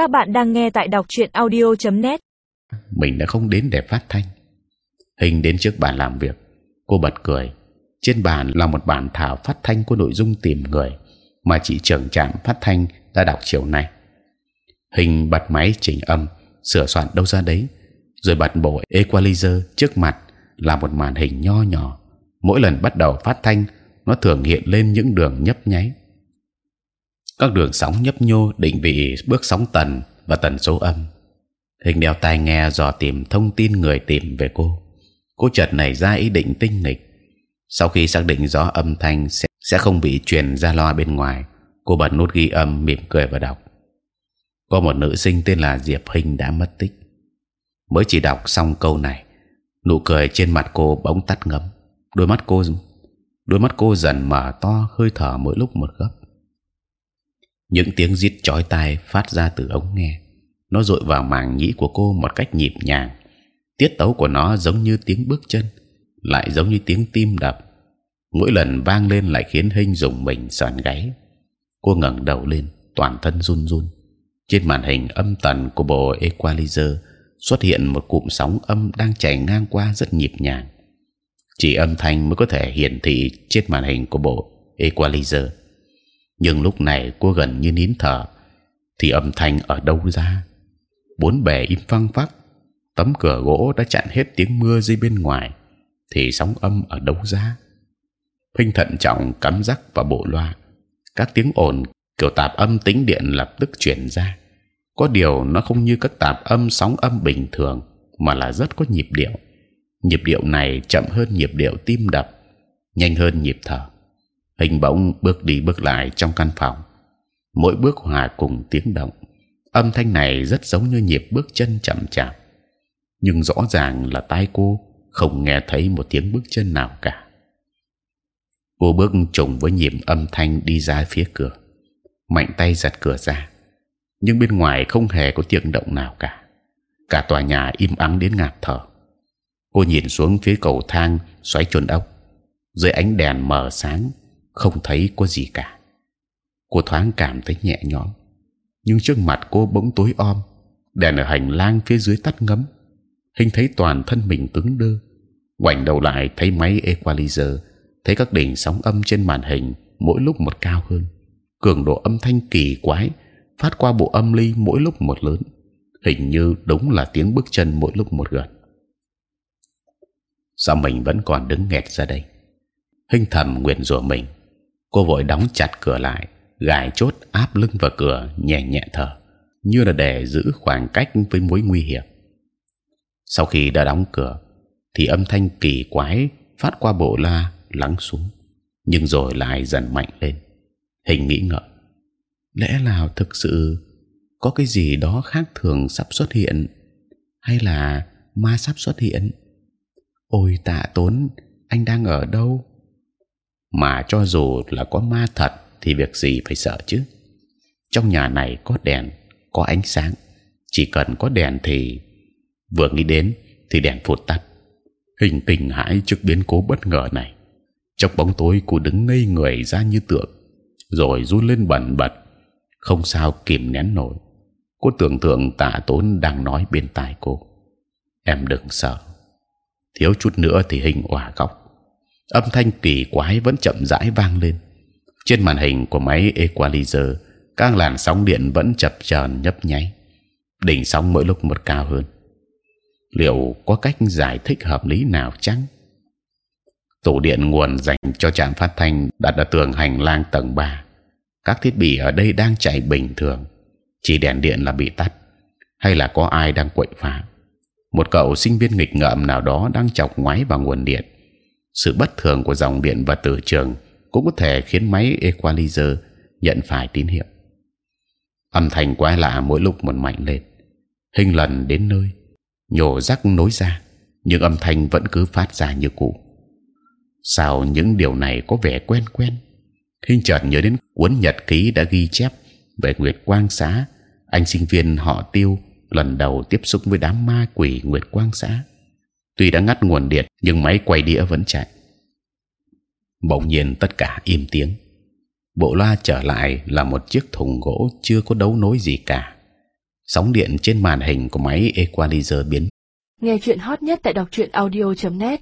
Các bạn đang nghe tại đọc truyện audio.net. Mình đã không đến để phát thanh. Hình đến trước bàn làm việc, cô bật cười. Trên bàn là một bản thảo phát thanh có nội dung tìm người mà chị trưởng trạm phát thanh đã đọc chiều nay. Hình bật máy chỉnh âm, sửa soạn đâu ra đấy, rồi bật bộ equalizer trước mặt là một màn hình nho nhỏ. Mỗi lần bắt đầu phát thanh, nó thường hiện lên những đường nhấp nháy các đường sóng nhấp nhô định vị bước sóng tần và tần số âm. Hình đeo tai nghe dò tìm thông tin người tìm về cô. Cô chợt nảy ra ý định tinh nghịch. Sau khi xác định rõ âm thanh sẽ sẽ không bị truyền ra loa bên ngoài, cô bật nút ghi âm mỉm cười và đọc. Có một nữ sinh tên là Diệp Hình đã mất tích. Mới chỉ đọc xong câu này, nụ cười trên mặt cô bỗng tắt ngấm. Đôi mắt cô, đôi mắt cô dần mở to, hơi thở mỗi lúc một gấp những tiếng rít chói tai phát ra từ ống nghe. Nó dội vào màng nhĩ của cô một cách nhịp nhàng. Tiết tấu của nó giống như tiếng bước chân, lại giống như tiếng tim đập. Mỗi lần vang lên lại khiến hình dùng mình sờn gáy. Cô ngẩng đầu lên, toàn thân run run. Trên màn hình âm tần của bộ equalizer xuất hiện một cụm sóng âm đang chảy ngang qua rất nhịp nhàng. Chỉ âm thanh mới có thể hiển thị trên màn hình của bộ equalizer nhưng lúc này cô gần như nín thở, thì âm thanh ở đâu ra? Bốn bề im phăng phắc, tấm cửa gỗ đã chặn hết tiếng mưa dưới bên ngoài, thì sóng âm ở đâu ra? Phinh thận trọng cắm rắc vào bộ loa, các tiếng ồn kiểu tạp âm tính điện lập tức truyền ra. Có điều nó không như các tạp âm sóng âm bình thường, mà là rất có nhịp điệu. Nhịp điệu này chậm hơn nhịp điệu tim đập, nhanh hơn nhịp thở hình bóng bước đi bước lại trong căn phòng. Mỗi bước hòa cùng tiếng động. Âm thanh này rất giống như nhịp bước chân chậm chạp. Nhưng rõ ràng là tai cô không nghe thấy một tiếng bước chân nào cả. Cô bước trùng với nhịp âm thanh đi ra phía cửa. Mạnh tay giật cửa ra. Nhưng bên ngoài không hề có tiếng động nào cả. Cả tòa nhà im ắng đến ngạt thở. Cô nhìn xuống phía cầu thang xoáy chuồn ốc. Dưới ánh đèn mờ sáng không thấy có gì cả. Cô thoáng cảm thấy nhẹ nhõm, nhưng trước mặt cô bỗng tối om, đèn ở hành lang phía dưới tắt ngấm. Hình thấy toàn thân mình cứng đơ, ngoảnh đầu lại thấy máy equalizer, thấy các đỉnh sóng âm trên màn hình mỗi lúc một cao hơn. Cường độ âm thanh kỳ quái, phát qua bộ âm ly mỗi lúc một lớn, hình như đúng là tiếng bước chân mỗi lúc một gần sao mình vẫn còn đứng nghẹt ra đây? Hình thầm nguyện rủa mình cô vội đóng chặt cửa lại, gài chốt áp lưng vào cửa, nhẹ nhẹ thở, như là để giữ khoảng cách với mối nguy hiểm. Sau khi đã đóng cửa, thì âm thanh kỳ quái phát qua bộ la lắng xuống, nhưng rồi lại dần mạnh lên. Hình nghĩ ngợi, lẽ nào thực sự có cái gì đó khác thường sắp xuất hiện, hay là ma sắp xuất hiện? Ôi tạ tốn, anh đang ở đâu? Mà cho dù là có ma thật thì việc gì phải sợ chứ? Trong nhà này có đèn, có ánh sáng. Chỉ cần có đèn thì, vừa nghĩ đến thì đèn phụt tắt. Hình tình hãi trước biến cố bất ngờ này. Trong bóng tối cô đứng ngây người ra như tượng, rồi run lên bần bật. Không sao kìm nén nổi. Cô tưởng tượng tạ tốn đang nói bên tai cô. Em đừng sợ. Thiếu chút nữa thì hình òa khóc âm thanh kỳ quái vẫn chậm rãi vang lên. Trên màn hình của máy equalizer, các làn sóng điện vẫn chập chờn nhấp nháy, đỉnh sóng mỗi lúc một cao hơn. Liệu có cách giải thích hợp lý nào chăng? Tủ điện nguồn dành cho trạm phát thanh đặt ở tường hành lang tầng 3 các thiết bị ở đây đang chạy bình thường, chỉ đèn điện là bị tắt, hay là có ai đang quậy phá? Một cậu sinh viên nghịch ngợm nào đó đang chọc ngoáy vào nguồn điện sự bất thường của dòng điện và từ trường cũng có thể khiến máy equalizer nhận phải tín hiệu. Âm thanh quái lạ mỗi lúc một mạnh lên. Hình lần đến nơi, nhổ rắc nối ra, nhưng âm thanh vẫn cứ phát ra như cũ. Sao những điều này có vẻ quen quen hình chợt nhớ đến cuốn nhật ký đã ghi chép về nguyệt quang xá, anh sinh viên họ tiêu lần đầu tiếp xúc với đám ma quỷ nguyệt quang xá tuy đã ngắt nguồn điện, nhưng máy quay đĩa vẫn chạy. Bỗng nhiên tất cả im tiếng. Bộ loa trở lại là một chiếc thùng gỗ chưa có đấu nối gì cả. Sóng điện trên màn hình của máy equalizer biến. Nghe chuyện hot nhất tại đọc truyện audio.net